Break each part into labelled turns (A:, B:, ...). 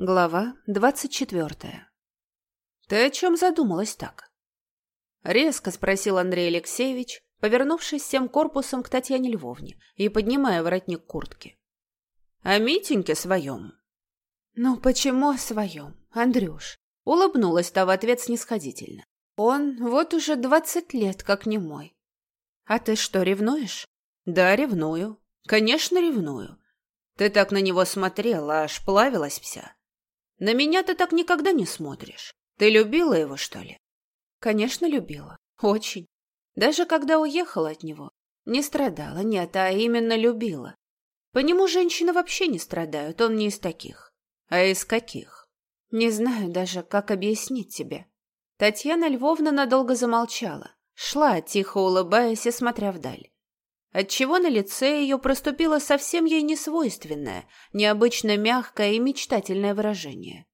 A: Глава двадцать четвертая. «Ты о чем задумалась так?» Резко спросил Андрей Алексеевич, повернувшись всем корпусом к Татьяне Львовне и поднимая воротник куртки. «О Митеньке своем». «Ну почему о своем, Андрюш?» Улыбнулась та в ответ снисходительно. «Он вот уже двадцать лет как не мой. А ты что, ревнуешь?» «Да, ревную. Конечно, ревную. Ты так на него смотрела, аж плавилась вся». На меня ты так никогда не смотришь. Ты любила его, что ли? Конечно, любила. Очень. Даже когда уехала от него. Не страдала, нет, а именно любила. По нему женщины вообще не страдают, он не из таких. А из каких? Не знаю даже, как объяснить тебе. Татьяна Львовна надолго замолчала. Шла, тихо улыбаясь и смотря вдаль отчего на лице ее проступило совсем ей несвойственное, необычно мягкое и мечтательное выражение.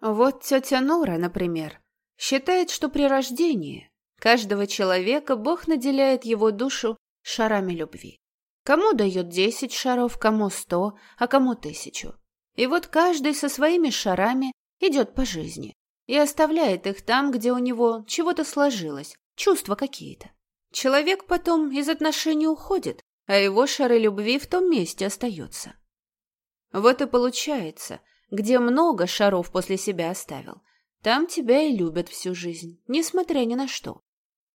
A: Вот тетя Нора, например, считает, что при рождении каждого человека Бог наделяет его душу шарами любви. Кому дает десять шаров, кому сто, а кому тысячу. И вот каждый со своими шарами идет по жизни и оставляет их там, где у него чего-то сложилось, чувства какие-то. Человек потом из отношений уходит, а его шары любви в том месте остаются. Вот и получается, где много шаров после себя оставил, там тебя и любят всю жизнь, несмотря ни на что,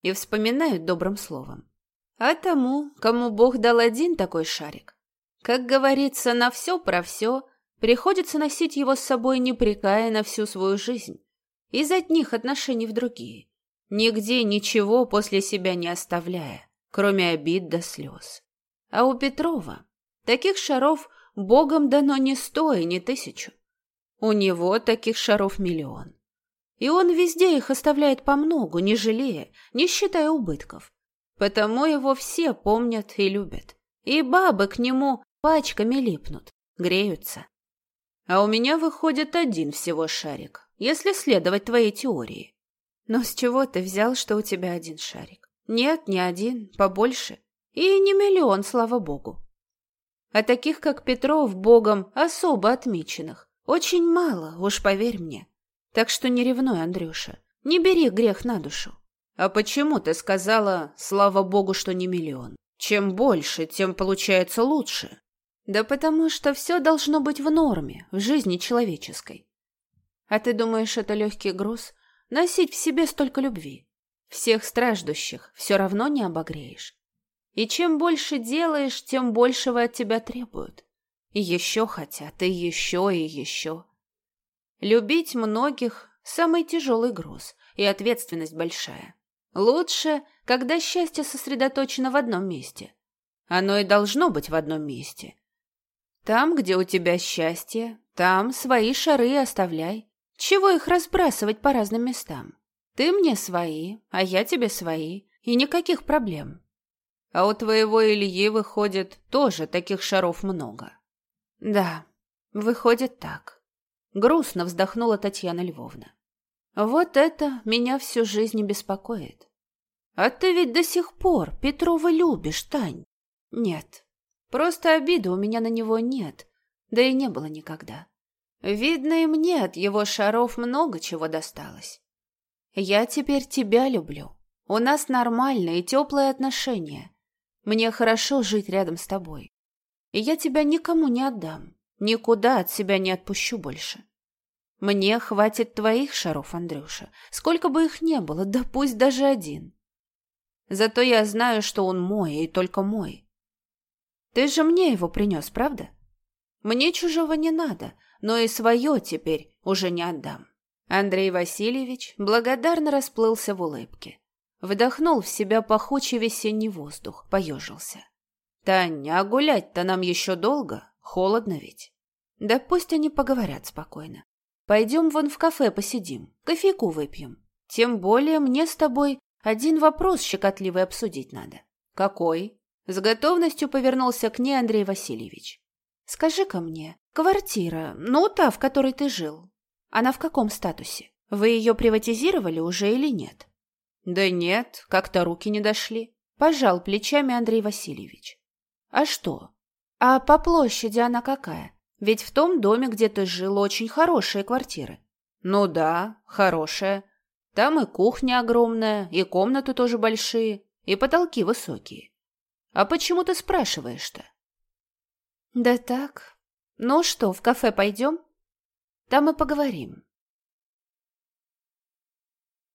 A: и вспоминают добрым словом. А тому, кому Бог дал один такой шарик, как говорится, на все про все, приходится носить его с собой непрекаянно всю свою жизнь, из одних отношений в другие, нигде ничего после себя не оставляя, кроме обид до слез. А у Петрова таких шаров богом дано не сто и не тысячу. У него таких шаров миллион. И он везде их оставляет по многу, не жалея, не считая убытков. Потому его все помнят и любят. И бабы к нему пачками липнут, греются. А у меня выходит один всего шарик, если следовать твоей теории. Но с чего ты взял, что у тебя один шарик? Нет, не один, побольше. И не миллион, слава богу. А таких, как Петров, богом особо отмеченных, очень мало, уж поверь мне. Так что не ревнуй, Андрюша, не бери грех на душу. А почему ты сказала, слава богу, что не миллион? Чем больше, тем получается лучше. Да потому что все должно быть в норме, в жизни человеческой. А ты думаешь, это легкий груз — носить в себе столько любви. Всех страждущих все равно не обогреешь. И чем больше делаешь, тем большего от тебя требуют. И еще хотят, и еще, и еще. Любить многих – самый тяжелый груз, и ответственность большая. Лучше, когда счастье сосредоточено в одном месте. Оно и должно быть в одном месте. Там, где у тебя счастье, там свои шары оставляй. Чего их разбрасывать по разным местам? Ты мне свои, а я тебе свои, и никаких проблем. А у твоего Ильи, выходит, тоже таких шаров много. Да, выходит так. Грустно вздохнула Татьяна Львовна. Вот это меня всю жизнь беспокоит. А ты ведь до сих пор Петрова любишь, Тань. Нет, просто обиды у меня на него нет, да и не было никогда. Видно, и мне от его шаров много чего досталось. Я теперь тебя люблю. У нас нормальные и теплые отношения. Мне хорошо жить рядом с тобой. И я тебя никому не отдам. Никуда от себя не отпущу больше. Мне хватит твоих шаров, Андрюша. Сколько бы их не было, да пусть даже один. Зато я знаю, что он мой и только мой. Ты же мне его принес, правда? Мне чужого не надо, но и свое теперь уже не отдам. Андрей Васильевич благодарно расплылся в улыбке. Вдохнул в себя пахучий весенний воздух, поежился. «Таня, а гулять-то нам еще долго? Холодно ведь?» «Да пусть они поговорят спокойно. Пойдем вон в кафе посидим, кофейку выпьем. Тем более мне с тобой один вопрос щекотливый обсудить надо». «Какой?» С готовностью повернулся к ней Андрей Васильевич. Скажи-ка мне, квартира, ну та, в которой ты жил, она в каком статусе? Вы ее приватизировали уже или нет? Да нет, как-то руки не дошли. Пожал плечами Андрей Васильевич. А что? А по площади она какая? Ведь в том доме, где ты жил, очень хорошие квартиры. Ну да, хорошая. Там и кухня огромная, и комнаты тоже большие, и потолки высокие. А почему ты спрашиваешь-то? «Да так. Ну что, в кафе пойдем? Там и поговорим».